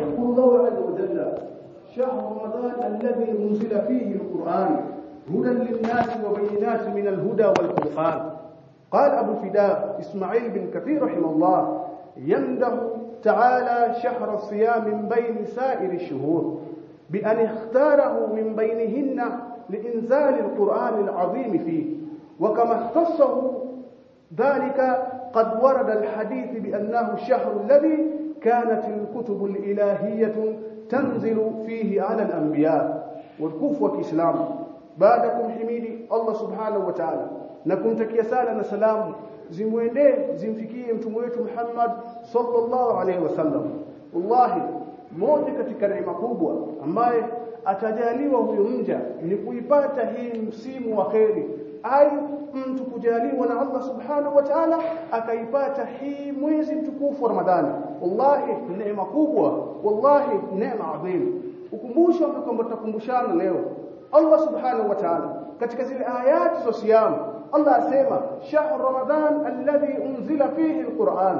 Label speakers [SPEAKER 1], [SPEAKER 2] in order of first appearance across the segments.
[SPEAKER 1] يقول الله عز وجل شهر رمضان الذي أنزل فيه القرآن هدى للناس وبينات من الهدى والفرقان. قال أبو الفداء إسماعيل بن كثير رحمه الله يمدح تعالى شهر الصيام من بين سائر الشهور بأن اختاره من بينهن لإنزال القرآن العظيم فيه. وكما اختصه ذلك قد ورد الحديث بأنه الشهر الذي كانت الكتب الإلهية تنزل فيه على الأنبياء والكفوة إسلام بعدكم حميدي الله سبحانه وتعالى. نكون تكيسالة سلام زموينه زمفكيه متمويت محمد صلى الله عليه وسلم. والله موتك تكرم قبوة. أما atajaliwa huyo mja ni kuipata hii msimu wa kheri ai mtu kujaliwa na Allah subhanahu wa ta'ala akaipata hii mwezi mtukufu wa Ramadhani wallahi neema kubwa wallahi neema adhim ukumbusho kwamba tutakumbushana leo Allah subhanahu wa ta'ala katika zile ayati za siyam Allah asema shahr ramadan alladhi unzila fihi alquran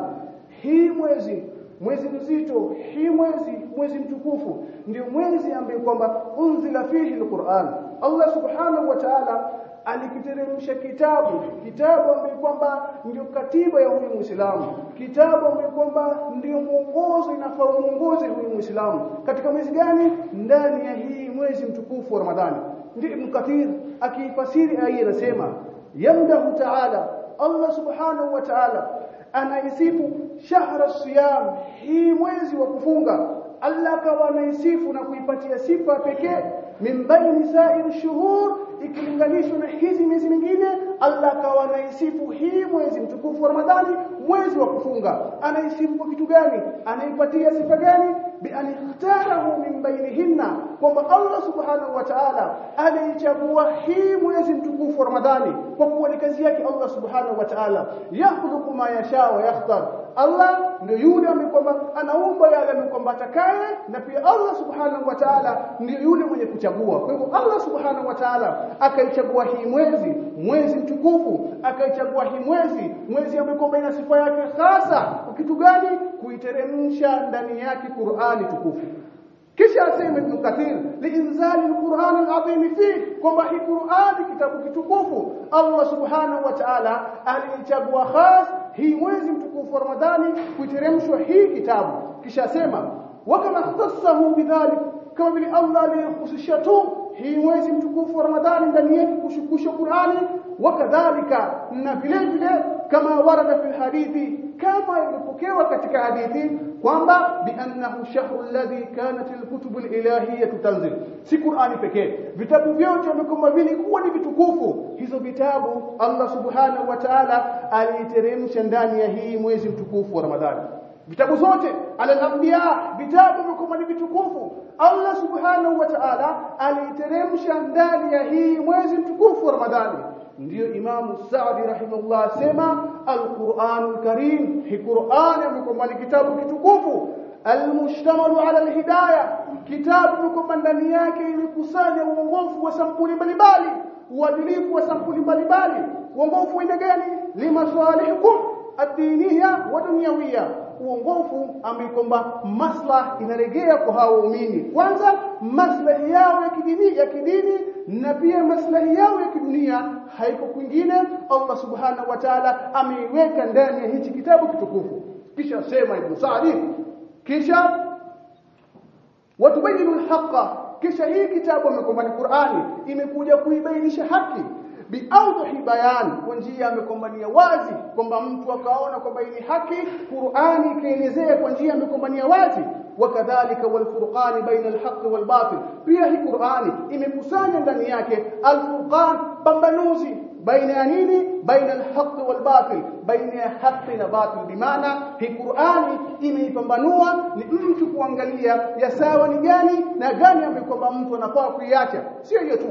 [SPEAKER 1] hii mwezi mwezi mzito hii mwezi mwezi mtukufu ndio mwezi ambaye kwamba unzila fihi alquran. Allah subhanahu wa ta'ala alikiteremsha kitabu kitabu ambaye kwamba ndio katiba ya huyu Muislamu. Kitabu ambaye kwamba ndio mwongozo inafaa muongoze huyu Muislamu. Katika mwezi gani? Ndani ya hii mwezi mtukufu wa Ramadhani ndio Ibn Kathir akifasiri aya inasema yamdahu ta'ala Allah subhanahu wa ta'ala anaisifu shahra siyam hii mwezi wa kufunga. Allah kawa anaisifu na kuipatia sifa pekee. Min baini sa'ir shuhur ikilinganishwa na hizi miezi mingine Allah kawa anaisifu hii mwezi mtukufu wa Ramadhani mwezi wa kufunga. Anaisifu kwa kitu gani? Anaipatia sifa gani? Bi an ikhtarahu min bainihinna kwamba Allah subhanahu wa ta'ala alichagua hii mwezi mtukufu Ramadhani kwa kuwa ni kazi yake Allah subhanahu wa ta'ala. Yakhluqu ma yasha wa yakhtar. Allah ndio yule amekwamba anaumba yale amekwamba atakaye na pia Allah subhanahu wa ta'ala ndio yule mwenye kuchagua. Kwa hivyo Allah subhanahu wa ta'ala akaichagua hii mwezi mwezi mtukufu akaichagua hii mwezi mwezi ambao ina sifa yake hasa kitu gani? Kuiteremsha ndani yake Qur'ani tukufu kisha asema Ibn Kathir liinzali alquran alazim fi kwamba hii Qur'ani kitabu kitukufu Allah subhanahu wa ta'ala alichagua khas hii mwezi mtukufu wa Ramadhani kuiteremshwa hii kitabu kisha asema wakama khassahu bidhalik kama vile Allah aliyehusisha tu hii mwezi mtukufu wa Ramadhani ndani yake kushukisha Qur'ani wakadhalika na vile vile kama warada fi hadithi kama ilipokewa katika hadithi kwamba bi annahu shahru alladhi kanat alkutub alilahiyah tanzil. Si Qur'ani pekee. Vitabu vyote vimekuwa vilikuwa ni vitukufu. Hizo vitabu Allah subhanahu wa ta'ala aliteremsha ndani ya hii mwezi mtukufu wa Ramadhani. Vitabu zote al-anbiya vitabu vimekuwa ni vitukufu. Allah subhanahu wa ta'ala aliteremsha ndani ya hii mwezi mtukufu wa Ramadhani ndiyo Imamu Saadi rahimahullah asema al-Qur'anul Karim hi Qur'an ni kitabu kitukufu. Al-mushtamalu ala al-hidayah kitabu kwa ndani yake ilikusanya uongofu wa sampuli mbalimbali uadilifu wa sampuli mbalimbali. Uongofu aina gani? Limasalihikum ad-diniya wa dunyawiya uongofu ambaye kwamba maslah inaregea kwa hao waumini. Kwanza maslahi yao ya kidini ya kidini na pia maslahi yao ya kidunia haiko kwingine. Allah subhanahu wa ta'ala ameiweka ndani ya hichi kitabu kitukufu. Kisha sema Ibn Sa'di kisha watubayinu alhaqa kisha hii kitabu amekwamba ni Qur'ani imekuja kuibainisha haki biawdahi bayan kwa njia amekombania wazi kwamba mtu akaona kwamba hii haki Qur'ani ikaelezea kwa njia amekombania wazi wakadhalika walfurqani baina alhaq walbatil pia hii Qur'ani imekusanya ndani yake alfurqan pambanuzi baina ya nini baina alhaq walbatil baina ya haki na batil bimaana hii Qur'ani imeipambanua ni mtu kuangalia ya sawa ni gani na gani ambayo kwamba mtu anafaa kuiacha sio hiyo tu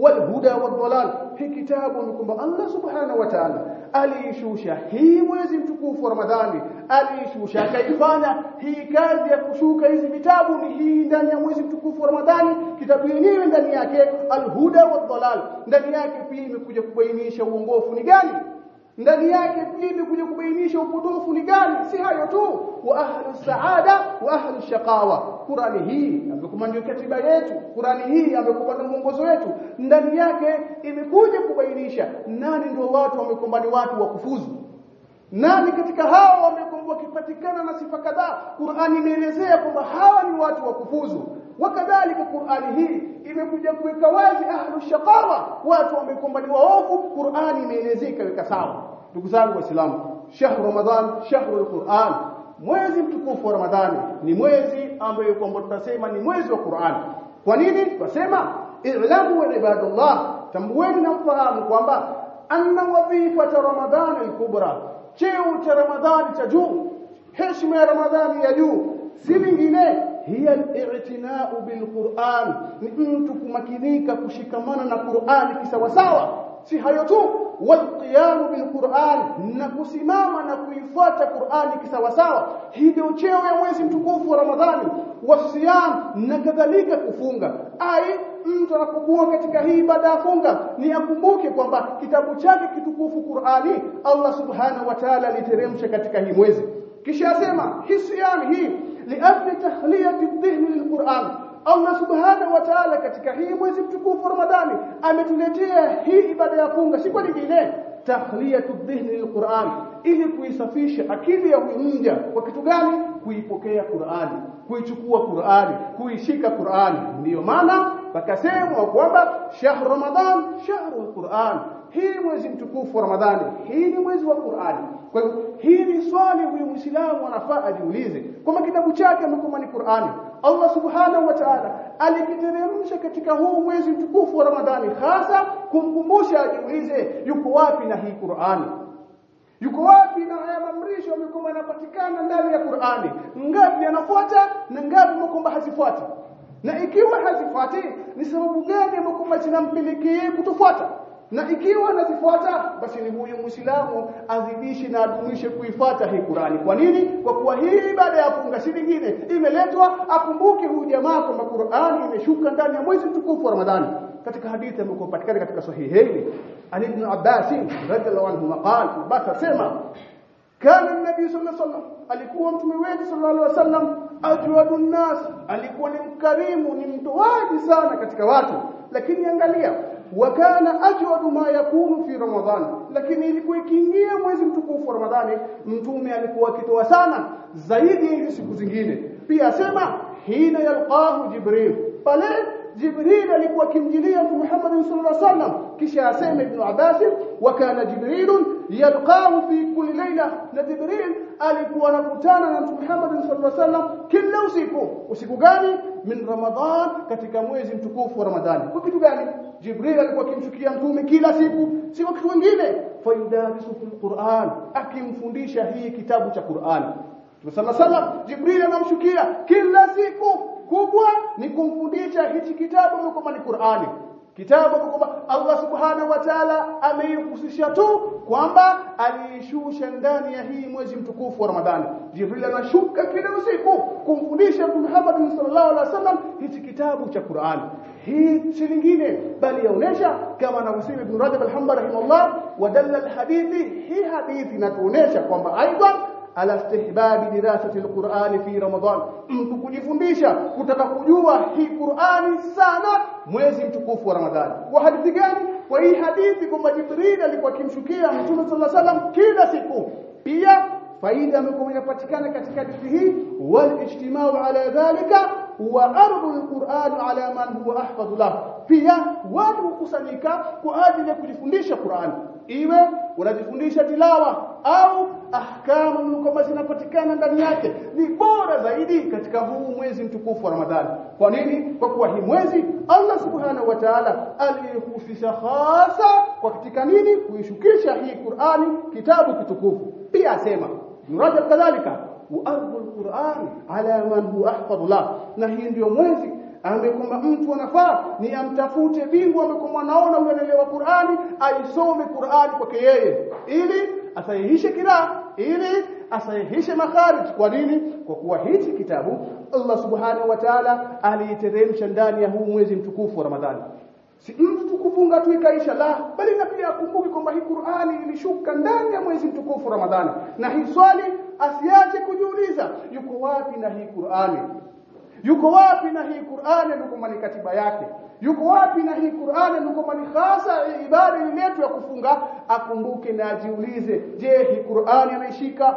[SPEAKER 1] والهدى والضلال. في كتاب لكم. الله سبحانه وتعالى. اليشوشا هي مويزي متكوف رمضان. اليشوشا كيفانا؟ هي كاد يكشوك هذه كتاب هي ndani ya mwezi mtukufu رمضان. كتاب yenyewe ndani yake الهدى والضلال. ndani في pia imekuja kubainisha uongofu ni ndani yake pia imekuja kubainisha upotofu ni gani? Si hayo tu. Wa ahlu saada wa ahlu shaqawa. Qurani hii amekuwa ndio katiba yetu. Qurani hii amekuwa mwongozo wetu. Ndani yake imekuja kubainisha nani ndio watu wamekumbani watu wa kufuzu. Nani katika hao wamekuwa wakipatikana na sifa kadhaa? Qurani imeelezea kwamba hawa ni watu wa kufuzu wakadhalika Qurani hii imekuja kuweka wazi ahlu shaqawa watu wamekuwa ni waovu Qurani imeelezea ikaweka sawa ndugu zangu waislamu shahru ramadan shahru alquran mwezi mtukufu wa ramadhani ni mwezi ambayo kwamba tunasema ni mwezi wa Qur'an kwa nini tunasema i'lamu wa ibadallah tambueni na mfahamu kwamba anna wadhifata ramadhani al-kubra cheo cha ramadhani cha juu heshima ya ramadhani ya juu si vingine hiya al-i'tina'u bil-Qur'an. Ni mtu kumakinika kushikamana na Qur'ani kisawasawa. Si hayo tu. Walqiyamu bilquran. Na kusimama na kuifuata Qur'ani kisawasawa. Hii ndio ya mwezi mtukufu wa Ramadhani. Wasiyam na kadhalika kufunga. Ai mtu anapokuwa katika hii ibada ya funga ni akumbuke kwamba kitabu chake kitukufu Qur'ani Allah subhanahu wa ta'ala aliteremsha katika hii mwezi. Kisha asema hii siyam hii liajli tahliyati dhihni lilquran Allah subhanahu wa ta'ala katika hii mwezi mtukufu Ramadhani ametuletea hii ibada ya funga si kwa nyingine tahliyatu dhihni lilquran. Ili kuisafisha akili ya mja. Kwa kitu gani? Kuipokea Qur'ani. Kuichukua Qur'ani. Kuishika Qur'ani. Ndiyo maana pakasemwa kwamba shahr Ramadhan shahrul Qur'an hii mwezi mtukufu wa Ramadhani. Hii ni mwezi wa Qur'ani. Kwa hivyo hii ni swali huyu Muislamu anafaa ajiulize kama kitabu chake amekuwa ni Qur'ani. Allah subhanahu wa ta'ala alikiteremsha katika huu mwezi mtukufu wa Ramadhani hasa kumkumbusha ajiulize yuko wapi na hii Qur'ani? Yuko wapi na haya amrisho amekuwa yanapatikana ndani ya Qur'ani? Ngapi anafuata na ngapi mkomba hazifuati? Na ikiwa hazifuati ni sababu gani mkomba zinampelekea kutofuata na ikiwa anazifuata basi ni huyu Muislamu adhibishi na adumishe kuifuata hii Qur'ani. Kwa nini? Kwa kuwa hii ibada ya funga si nyingine imeletwa akumbuke huyu jamaa kwamba Qur'ani imeshuka ndani ya mwezi mtukufu wa Ramadhani. Katika hadithi ambayo inapatikana katika sahihaini Ali ibn Abbas radhiallahu anhu maqal basi sema kana nabii sallallahu alaihi wasallam alikuwa mtume wetu sallallahu alaihi wasallam ajwadun nas alikuwa ni mkarimu ni mtoaji sana katika watu lakini angalia wakana ajwadu ma yakunu fi ramadhan lakini ilikuwa ikiingia mwezi mtukufu wa ramadhani mtume alikuwa akitoa sana zaidi hizi siku zingine pia asema hina yalqahu jibril pale jibril alikuwa akimjilia mtume Muhammad sallallahu alaihi wasallam kisha asema ibn Abbas wa kana jibril yalqahu fi kulli layla. Na jibril alikuwa anakutana na mtume Muhammad sallallahu alaihi wasallam kila usiku. Usiku gani? Min ramadhan katika mwezi mtukufu wa ramadhani. Kwa kitu gani? Jibril alikuwa akimshukia mtume kila siku si kwa kitu kingine. Fayudarisu fil quran akimfundisha hii kitabu cha Qur'an. Mtume sallam Jibril anamshukia kila siku. Kubwa ni kumfundisha hichi kitabu kama ni Qur'ani kitabu kwamba Allah subhanahu wa ta'ala ameihusisha tu kwamba aliishusha ndani ya hii mwezi mtukufu wa Ramadhani Jibril anashuka kila usiku kumfundisha Muhammad sallallahu alaihi wasallam hichi kitabu cha Qur'ani hii si lingine bali yaonesha kama anavyosema Ibn Rajab al-Hanbali rahimahullah wadalla al-hadithi hii hadithi inatuonesha kwamba aidan على استحباب دراسة القرآن في رمضان. كجفندشة كتتقجوة في قرآن السنة مويزم تقوف ورمضان وحديث قال وإي حديث كما جبريل لكو كم شكية صلى الله عليه وسلم كلا سكو بيا فإذا مكم ينفتكان كتكا فيه والاجتماع على ذلك وأرض القرآن على من هو أحفظ له بيا وانو قسنك كعادل كجفندشة قرآن iwe unajifundisha tilawa au ahkamu kwamba zinapatikana ndani yake ni bora zaidi katika huu mwezi mtukufu wa Ramadhani. Kwa nini? Kwa kuwa hii mwezi Allah subhanahu wa ta'ala alihusisha hasa kwa katika nini? Kuishukisha hii Qur'ani kitabu kitukufu. Pia asema nuraja kadhalika wa al-Qur'an ala man huwa ahfadhullah na hii ndio mwezi ambaye kwamba mtu anafaa ni amtafute bingwa ambaye kwamba anaona unaelewa Qur'ani aisome Qur'ani kwake yeye ili asahihishe kila ili asahihishe makharij. Kwa nini? Kwa kuwa hichi kitabu Allah subhanahu wa ta'ala aliiteremsha ndani ya huu mwezi mtukufu wa Ramadhani. Si mtu tukufunga tu ikaisha la bali na pia akumbuke kwamba hii Qur'ani ilishuka ndani ya mwezi mtukufu Ramadhani. Na hii swali asiache kujiuliza yuko wapi na hii Qur'ani yuko wapi na hii Qur'ani mali katiba yake? Yuko wapi na hii Qur'ani mali hasa ibada yetu ya kufunga? Akumbuke na ajiulize je hii Qur'ani anaishika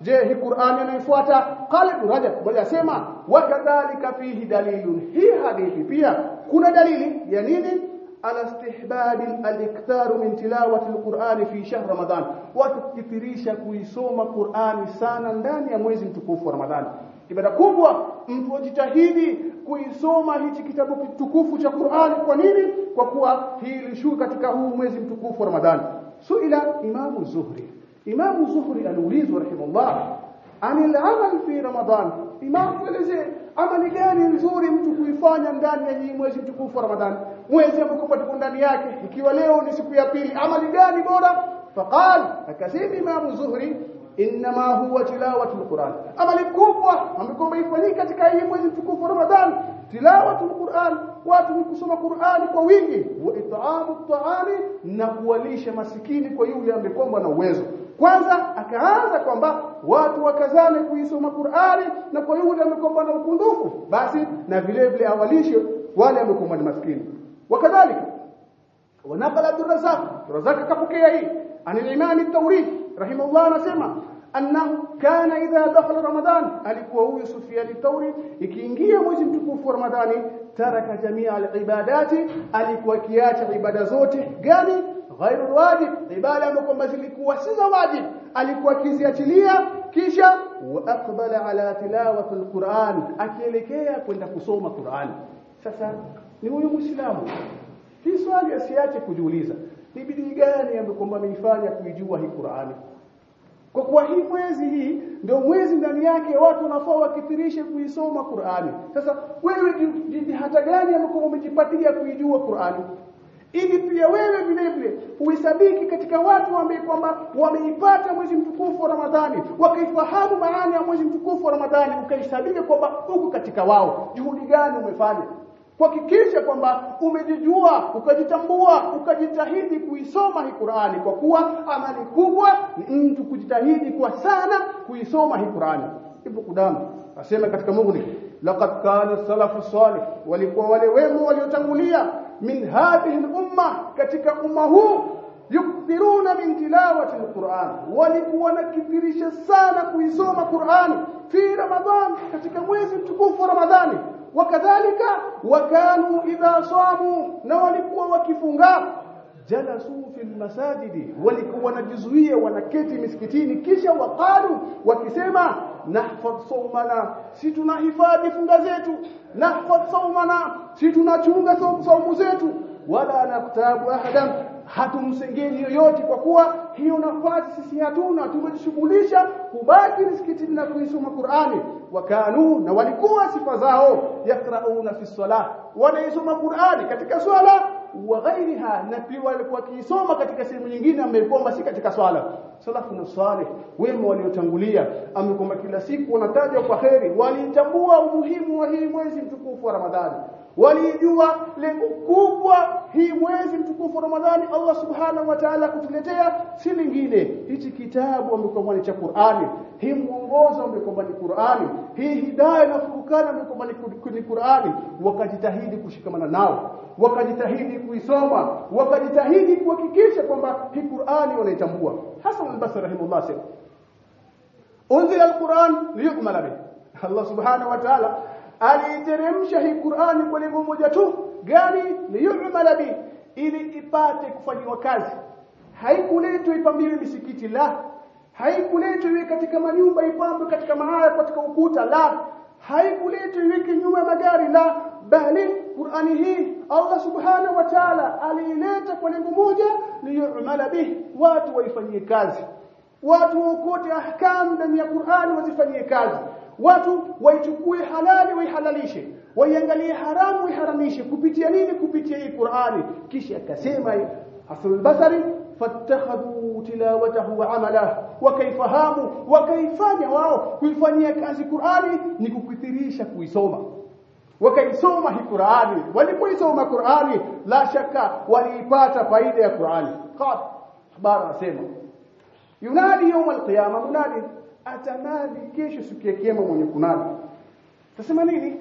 [SPEAKER 1] je hii Qur'ani anaifuata qala ibn Rajab bali asema wa kadhalika fihi dalilun. Hii hadithi pia kuna dalili ya nini? Ala istihbabi al-iktharu min tilawati al-Qur'an fi shahr Ramadan. Watukithirisha kuisoma Qur'ani sana ndani ya mwezi mtukufu wa ramadan. Ibada kubwa mtu ajitahidi kuisoma hichi kitabu kitukufu cha Qur'ani kwa nini? Kwa kuwa hii ilishuka katika huu mwezi mtukufu wa Ramadhani. Suila imamu Zuhri. Imamu Zuhri aliulizwa rahimahullah anil amal fi Ramadhan? Imam tueleze amali gani nzuri mtu kuifanya ndani ya hii mwezi mtukufu wa Ramadhani? Mwezi ambao tuko ndani yake ikiwa leo ni siku ya pili amali gani bora? Faqal akasema imam Zuhri inma huwa tilawatu alquran amali kubwa ambayo ifanyika katika hii mwezi mtukufu ramadhan tilawatu alquran watu ni kusoma qurani kwa wingi. Wa it'amu at'ami na kuwalisha masikini kwa yule amekomba na uwezo. Kwanza akaanza kwamba watu wakazane kuisoma Qur'ani na kwa yule amekomba na ukundufu basi na vile vile awalishe wale amekomba na maskini wakadhalika wanabala Abdurrazzaq. Abdurrazzaq kapokea hii. Anilimani imam tawrith رحمه الله kana idha dakhala ramadan alikuwa huyu Sufyan al-Thawri ikiingia mwezi mtukufu wa Ramadhani taraka jamia al-ibadati alikuwa kiacha ibada zote gani ghairu wajib ibada ambazo zilikuwa si za wajib alikuwa kiziachilia kisha wa aqbala ala tilawati al-Qur'an akielekea kwenda kusoma Qur'an sasa ni huyu muislamu hii swali asiache kujiuliza ni bidii gani ambayo kwamba ameifanya kuijua hii Qur'ani kwa kuwa hii mwezi hii ndio mwezi ndani yake watu wanafaa wakithirishe kuisoma Qur'ani. Sasa wewe hata gani ambayo umejipatia kuijua Qur'ani? Ili pia wewe vile vile uisabiki katika watu ambao kwamba wameipata mwezi mtukufu wa Ramadhani, wakaifahamu maana ya mwezi mtukufu wa Ramadhani, ukaisabiki kwamba uko katika wao. Juhudi gani umefanya? Kuhakikisha kwamba umejijua ukajitambua ukajitahidi kuisoma hii Qur'ani kwa kuwa amali kubwa ni mtu kujitahidi kwa sana kuisoma hii Qur'ani. Ibn Qudama asema katika Mungu ni laqad kana salafu salih walikuwa wale wema waliotangulia min hadhihi al-umma katika umma huu yukthiruna min tilawati al-Qur'an walikuwa nakithirisha sana kuisoma Qur'ani fi Ramadhan katika mwezi mtukufu Ramadhani idha samu na walikuwa wakifunga jalasu fil masajidi walikuwa wanajizuia wanaketi misikitini kisha waqalu wakisema nahfadh sawmana si tunahifadhi funga zetu nahfadh sawmana si tunachunga saumu zetu wala naktabu ahadan hatumsengeni yoyote kwa kuwa hiyo nafasi sisi hatuna tumejishughulisha kubaki msikitini na kuisoma Qur'ani. Wakanu na walikuwa sifa zao yakrauna fi salah wanaisoma Qur'ani katika swala wa ghairiha na pia walikuwa kiisoma katika sehemu nyingine ambayo si katika swala. Salafu na salih wema waliotangulia amekwamba kila siku wanatajwa kwa heri walitambua umuhimu wa hii mwezi mtukufu wa Ramadhani walijua lengo kubwa hii mwezi mtukufu Ramadhani Allah subhanahu wa ta'ala kutuletea si lingine. Hichi kitabu ambacho ni cha Qur'ani hii mwongozo ambacho ni Qur'ani hii hidayah na furukana ambacho ni Qur'ani. Wakajitahidi kushikamana nao wakajitahidi kuisoma wakajitahidi kuhakikisha kwamba hii Qur'ani wanaitambua. Hasa al-Basri rahimahullah sema unzila al-Qur'an liyukmala bih Allah subhanahu wa ta'ala aliiteremsha hii Qur'ani kwa lengo moja tu. Gani? Liyumala bi. Ili ipate kufanywa kazi. Haikuletwa ipambiwe misikiti la. Haikuletwa iwe katika manyumba ipambwe katika mahala katika ukuta la. Haikuletwa iweke nyuma ya magari la. Bali Qur'ani hii Allah subhanahu wa ta'ala aliileta kwa lengo moja liyumala bi. Watu waifanyie kazi. Watu wakote ahkam ndani ya Qur'ani wazifanyie kazi watu waichukue halali waihalalishe. Waiangalie haramu waiharamishe kupitia nini? Kupitia hii Qur'ani. Kisha akasema hasul basari fattakhadhu tilawatahu wa amalah wakaifahamu wakaifanya wao. Kuifanyia kazi Qur'ani ni kukithirisha kuisoma. Wakaisoma hii Qur'ani. Walipoisoma Qur'ani la shaka waliipata faida ya Qur'ani. Qad habara asema yunadi yawm alqiyama. Munadi atanadi kesho siku ya kiyama mwenye kunadi. Tasema nini?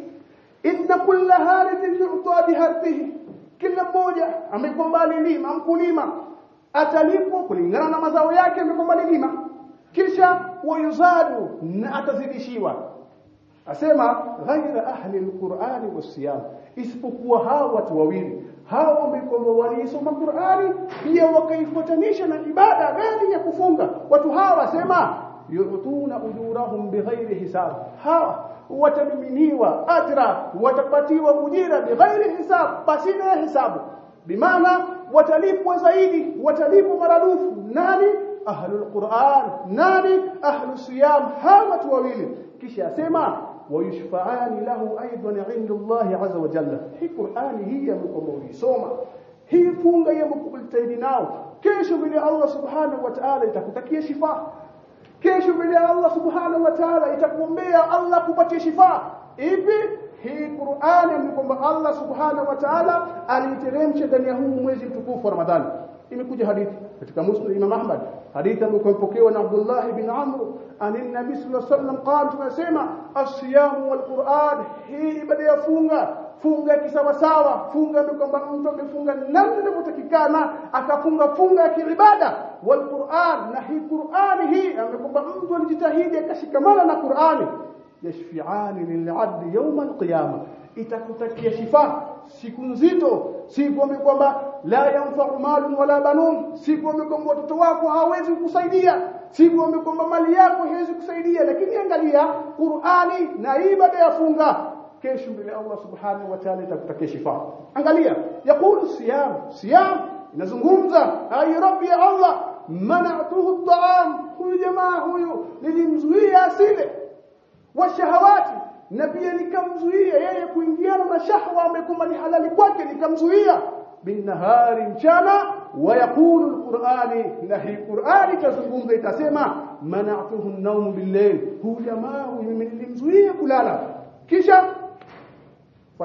[SPEAKER 1] Inna kulla harithin yu'ta biharthihi kila mmoja amekumbali lima mkulima. Atalipwa kulingana na mazao yake amekumbali lima. Kisha wayuzadu na atazidishiwa. Asema ghaira ahli alqur'ani wasiyam isipokuwa hao watu wawili. Hao wamekomba walisoma Qur'ani pia wakaifuatanisha na ibada gani ya kufunga. Watu hawa wasema yutuna ujurahum bighairi hisab hawa watamiminiwa ajra watapatiwa ujira bighairi hisab pasina hisabu bimaana watalipwa zaidi watalipwa maradufu nani ahlul Qur'an nani ahlus siyam hawa watu wawili kisha asema aidan 'inda Allah 'azza wa jalla hii Qur'ani hii ambayo ulisoma hii funga ya mkubali nao kesho vile Allah subhanahu wa ta'ala itakutakia shifa kesho vile Allah subhanahu wa ta'ala itakuombea Allah kupatia shifa ipi hii Qur'ani ni kwamba Allah subhanahu wa ta'ala aliteremsha ndani ya huu mwezi mtukufu wa Ramadhani imekuja hadithi katika Muslim Imam Ahmad hadithi iliyopokewa na Abdullah ibn Amr anin Nabii sallallahu alaihi wasallam qala tunasema as-siyam wal Qur'an hii ibada ya funga funga kisawa sawa funga ni kwamba mtu amefunga namna inavyotakikana akafunga funga ya kiibada wal Qur'an na hii Qur'ani hii amekwamba mtu alijitahidi akashikamana na Qur'ani yashfi'ani lil'abdi yawm al-qiyamah itakutakia shifa siku nzito siku kwamba la yanfa'u malun wala banun siku kwamba watoto wako hawezi kukusaidia siku kwamba mali yako haiwezi kusaidia lakini angalia Qur'ani na ibada ya funga كيشم لله الله سبحانه وتعالى تبتك شفاء انقليا يقول الصيام صيام. نزنغمزا اي ربي الله. منعته الطعام. كل جماعة هو لنزوية سيدة والشهوات. نبي نبيا لكمزوية يا يكون ديانا شهوة ميكم لحلال كواك لكمزوية بالنهار انشانا ويقول القرآن. نهي القرآن كسبون ذي تسمع منعته النوم بالليل. هو جماعة من المزوية كلالا كشف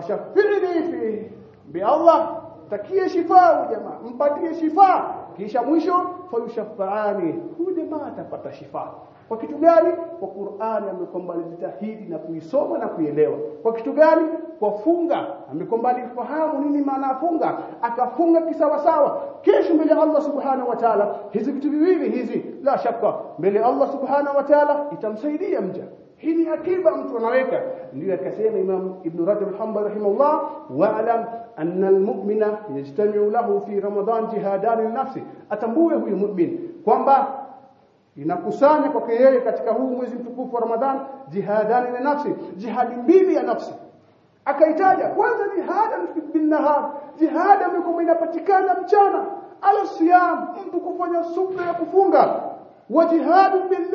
[SPEAKER 1] fashafini fi bi Allah takie shifa jamaa mpatie shifa. Kisha mwisho fayushafa'ani huyu jamaa atapata shifa. Kwa kitu gani? Kwa Qur'ani amekwamba alijitahidi na kuisoma na kuielewa. Kwa kitu gani? Kwa funga amekwamba alifahamu nini maana funga akafunga kisawa sawa kesho mbele Allah subhanahu wa ta'ala hizi vitu viwili hizi la shaka mbele Allah subhanahu wa ta'ala itamsaidia mja hii ni akiba mtu anaweka. Ndio akasema Imam Ibn Rajab al-Hanbali rahimahullah wa'lam anna al-mu'mina yajtami'u lahu fi Ramadan jihadan linafsi. Atambue huyu mu'min kwamba inakusanya kwake yeye katika huu mwezi mtukufu wa Ramadhan jihadani linafsi nafsi jihadi mbili ya nafsi. Akaitaja kwanza jihada bin nahar jihad ambayo inapatikana mchana ala siyam mtu kufanya subra ya kufunga wa jihadu bil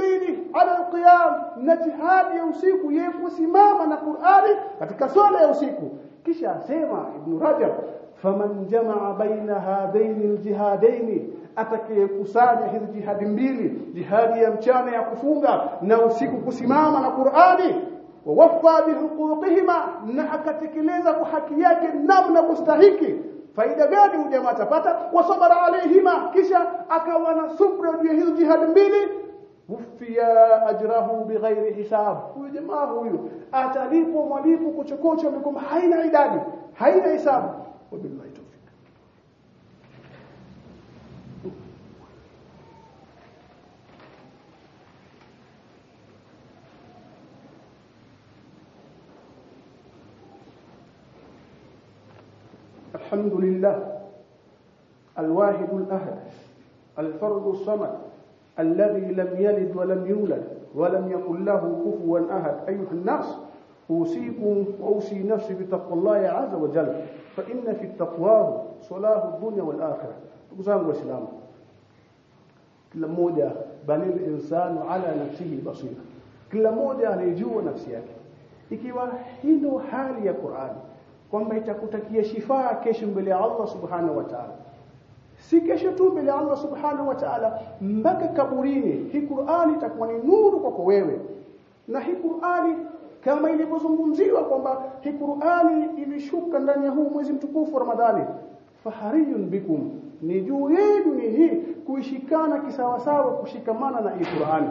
[SPEAKER 1] ala alqiyam na jihadi ya usiku yeye kusimama na Qur'ani katika swala ya usiku. Kisha asema ibn Rajab faman jamaa baina hadaini aljihadaini atakayekusanya hizi jihadi mbili jihadi ya mchana ya kufunga na usiku kusimama na Qur'ani wawafa bihuquqihima na akatekeleza kwa haki yake namna mustahiki faida gani hujamaa atapata wasabara alaihima kisha akawa na subra juu ya hizo jihadi mbili wufia ajrahu bighairi hisab huyu jamaa huyu atalipwa mwalipo kuchokocha mikomo haina idadi haina hisabu wabillahi الحمد لله. الواحد الأحد الفرد الصمد الذي لم يلد ولم يولد ولم يكن له كفوا أحد. أيها الناس أوصيكم وأوصي نفسي بتقوى الله عز وجل. فإن في التقوى صلاح الدنيا والآخرة. تقول وسلام mmoja balil insanu ala nafsihi basira kila mmoja anajua nafsi yake ikiwa hilo ya Qur'ani kwamba itakutakia shifaa kesho mbele ya Allah subhanahu wa ta'ala. Si kesho tu mbele ya Allah subhanahu wa ta'ala mpaka kaburini hii Qur'ani itakuwa ni nuru kwako wewe. Na hii Qur'ani kama ilivyozungumziwa kwamba hii Qur'ani ilishuka ndani ya huu mwezi mtukufu Ramadhani fahariyun bikum ni juu yenu ni hii kuishikana kisawasawa kushikamana na hii Qur'ani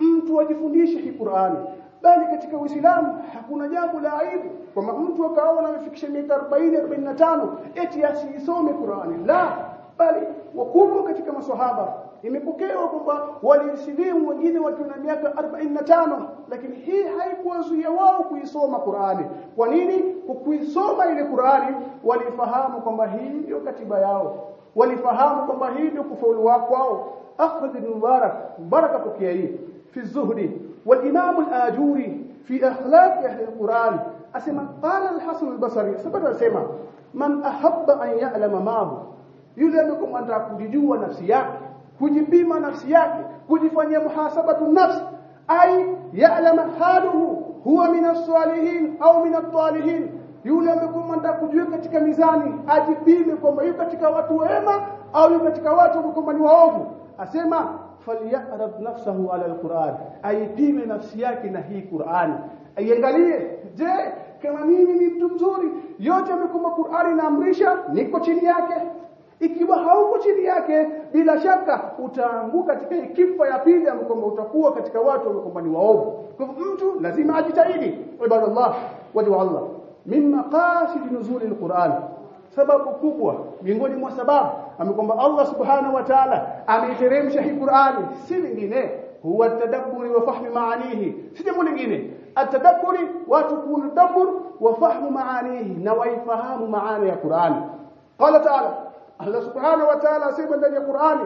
[SPEAKER 1] mtu ajifundishe hii Qur'ani bali katika Uislamu hakuna jambo la aibu. Kwamba mtu akaona amefikisha miaka 40 45 eti asisome Qur'ani. La bali wakubwa katika maswahaba imepokewa kwamba walisilimu wengine wakiwa na miaka 45 lakini hii haikuwazuia wao kuisoma Qur'ani. Kwa nini? Kuisoma ile Qur'ani walifahamu kwamba hii ndio katiba yao. Walifahamu kwamba hii ndio kufaulu wao akhdhi Mubarak baraka pokea hii في الزهد والإمام الآجوري في أخلاق أهل القرآن. أسمى قال الحسن البصري سبب أسمى من أحب أن يعلم ماهو يلينكم أن تكون جوا نفسياك كجبيم نفسياك كجفني محاسبة النفس. أي يعلم حاله هو من الصالحين أو من الطالحين. yule amekuwa mwenda kujua ميزاني. mizani ajipime kwamba yuko katika watu wema au yuko katika watu falyarab nafsahu ala alquran aipime nafsi yake na hii Qur'an. Aiangalie. Je kama mimi ni mtu mzuri yote amekuma Qur'ani inaamrisha niko chini yake. Ikiwa hauko chini yake bila shaka utaanguka katika kifo ya pili ambapo utakuwa katika watu ambao ni waovu. Kwa hivyo mtu lazima ajitahidi. Ibadallah wa Allah. Mimma qasid nuzul alquran sababu kubwa miongoni mwa sababu amekwamba Allah subhanahu wa ta'ala ameiteremsha hii Qur'ani si lingine huwa tadabburi wa fahmi maanihi si jambo lingine atadabburi watu kunadabbur wa fahmu maanihi na waifahamu maana ya Qur'ani qala ta'ala Allah subhanahu wa ta'ala asema ndani ya Qur'ani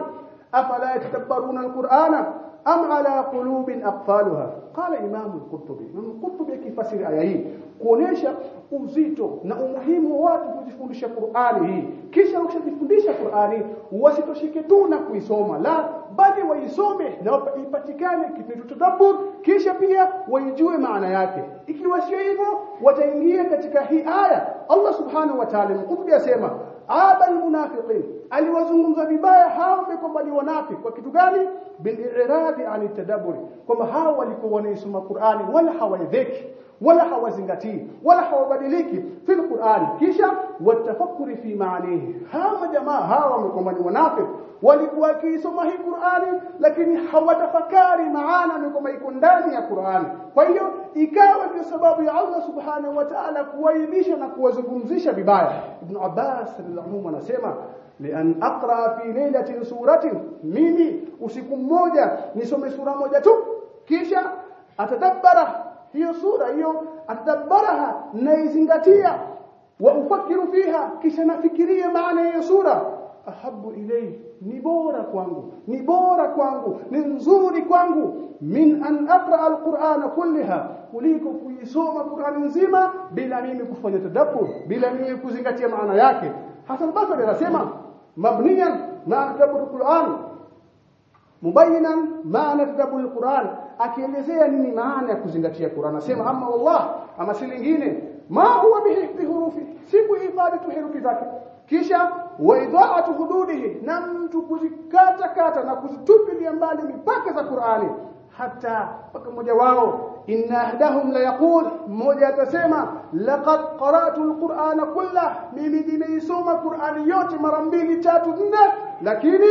[SPEAKER 1] afala yatadabbaruna al-Qur'ana am ala qulubin aqfalha qala imam al-qurtubi imam al-qurtubi akifasiri aya hii kuonesha uzito na umuhimu wa watu kujifundisha Qur'ani hii kisha ukishajifundisha Qur'ani wasitoshike tu na kuisoma la bali waisome na ipatikane kitu tadabbur kisha pia waijue maana yake ikiwa sio hivyo wataingia katika hii aya Allah subhanahu wa ta'ala mkutubi asema aba almunafiqin aliwazungumza vibaya hao kwamba ni wanafiki kwa kitu gani biliradi ani tadabburi kwamba hao walikuwa wanaisoma Qur'ani wala hawaidhiki wala hawazingatii wala hawabadiliki fil Qur'ani kisha watafakuri fi maanihi hawa jamaa hawa wamekuwa ni wanafiki walikuwa wakisoma hii Qur'ani lakini hawatafakari maana ni kwamba iko ndani ya Qur'ani kwa hiyo ikawa ndio sababu ya Allah subhanahu wa ta'ala kuwaibisha na kuwazungumzisha vibaya Ibn Abbas radhiallahu anasema lian aqra fi lailatin suratin. Mimi usiku mmoja nisome sura moja tu. Kisha atadabbara hiyo sura hiyo atadabbaraha naizingatia. Wa ufakiru fiha kisha nafikirie maana ya sura. Ahabu ilay ni bora kwangu ni bora kwangu ni nzuri kwangu. Min an aqra alqur'ana kullaha kuliko kuisoma Qur'an nzima bila mimi kufanya tadabbur bila mimi kuzingatia maana yake. Hasan Basri anasema mabniyan ma tadabbur alquran mubayinan maana tadabbur alquran akielezea nini maana ya kuzingatia Qur'an? Asema amma wallah ama si lingine ma huwa bihi si kuhifadhi herufi zake. Kisha wa waidhaatu hududihi na mtu kuzikata kata na kuzitupilia mbali mipaka za Qur'ani hata mpaka mmoja wao inna ahdahum la yaqul mmoja atasema laqad qara'tu alqur'ana kullah mimi nimeisoma Qur'ani yote mara mbili tatu nne lakini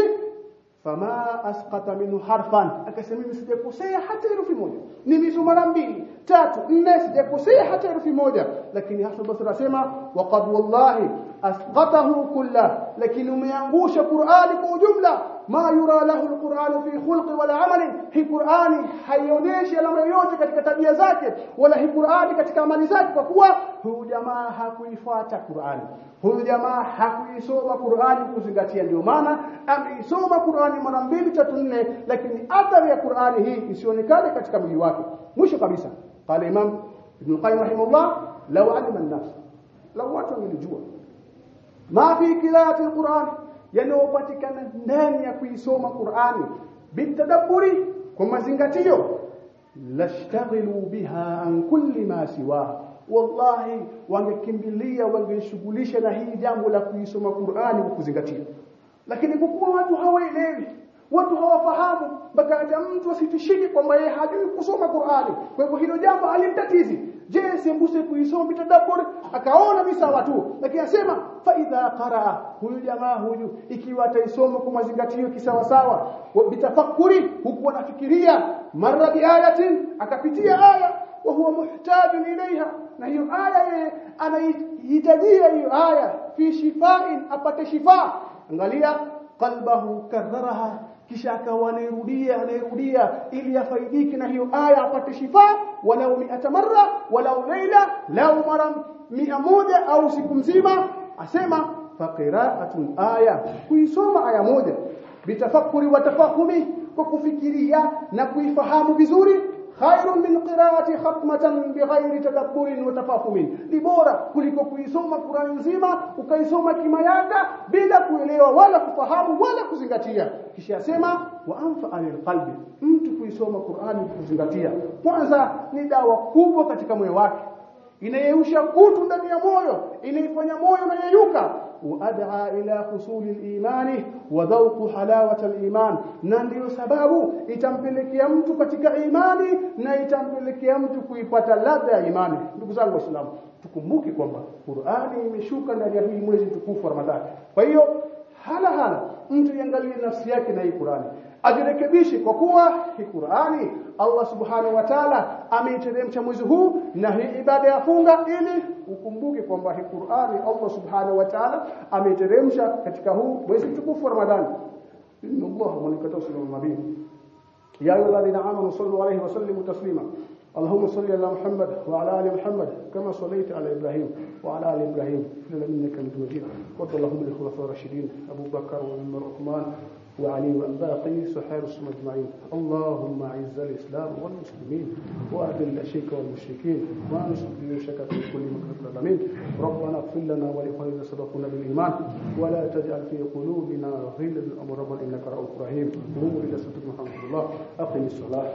[SPEAKER 1] fama asqata minhu harfan akasema mimi sijakosea hata herufi moja nimesoma mara mbili tatu nne sijakosea hata herufi moja lakini Hasan Basri asema waqad wallahi asqatahu kullah lakini umeangusha Qur'ani kwa ujumla ma yura lahu alquran fi khulqi wala amali hi Qur'ani haionyeshi alama yoyote katika tabia zake wala hi Qur'ani katika amali zake kwa kuwa huyu jamaa hakuifuata Qur'ani huyu jamaa hakuisoma Qur'ani kuzingatia ndio maana ameisoma Qur'ani mara mbili tatu nne lakini athari ya Qur'ani hii isionekane katika mwili wake mwisho kabisa qala imam ibn qayyim rahimahullah law alima an-nas law watu wangelijua ma fi qira'ati al-Qur'an yanayopatikana ndani ya kuisoma Qur'ani bitadaburi kwa mazingatio lashtaghilu biha an kulli ma siwa. Wallahi wangekimbilia wangeshughulisha na hii jambo la kuisoma Qur'ani kwa kuzingatia. Lakini kwa watu hawaelewi watu hawafahamu mpaka hata mtu asitishike kwamba yeye hajui kusoma Qur'ani. Kwa hivyo hilo jambo alimtatizi je sembuse kuisoma mitadabur akaona misa watu lakini asema fa idha qara huyu jamaa huyu ikiwa ataisoma kwa mazingatio kisawa sawa bitafakuri huku anafikiria marra biayatin akapitia aya wa huwa muhtajun ilaiha na hiyo aya yeye anahitajia hiyo aya fi shifain apate shifa angalia qalbahu karraraha kisha akawa anairudia anairudia ili afaidike na hiyo aya apate shifa walau mi'ata marra walau laila lau mara mia moja au siku mzima asema faqira'atun aya kuisoma aya moja bitafakuri wa tafahumi kwa kufikiria na kuifahamu vizuri khairun min qira'ati khatmatan bighairi tadabburin wa tafahumin. Ni bora kuliko kuisoma Qur'an nzima ukaisoma kimayanga bila kuelewa wala kufahamu wala kuzingatia. Kisha asema wa anfa alil qalbi. Mtu kuisoma Qur'ani kuzingatia. Kwanza ni dawa kubwa katika moyo wake. Inayeusha kutu ndani ya moyo inaifanya moyo unayeyuka وأدعى إلى حصول الإيمان وذوق حلاوة الإيمان. نانديو سباب إتنبلك يمتك تك إيمان نيتنبلك يمتك إفتا لدى إيمان نقول الله سلام تكون موكي قرآني مشوكا لديه مولزي تكون فرمدان فأيو hala hala mtu iangalie nafsi yake na hii Qur'ani. Ajirekebishe kwa kuwa hii Qur'ani Allah subhanahu wa ta'ala ameiteremsha mwezi huu na hii ibada ya funga ili ukumbuke kwamba hii Qur'ani Allah subhanahu wa ta'ala ameiteremsha katika huu mwezi mtukufu wa Ramadhani. Inna Allah wa malaikatahu nabii ya ayyuhalladhina amanu sallu alayhi wa sallimu taslima اللهم صل على محمد وعلى آل محمد كما صليت على إبراهيم وعلى آل إبراهيم في العالمين إنك حميد مجيد. وارض اللهم عن الخلفاء الراشدين أبو بكر وعمر وعثمان وعلي والباقي صحابة السنة أجمعين. اللهم أعز الإسلام والمسلمين وأذل الشرك والمشركين وأنصر جيوشك في كل مكان العالمين. ربنا اغفر لنا ولإخواننا سبقونا بالإيمان. ولا تجعل في قلوبنا غلا للأمر ربنا إنك رؤوف رحيم. قوموا إلى صلاتكم الحمد لله أقم الصلاة.